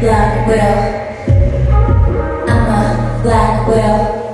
Black widow. I'm a black widow.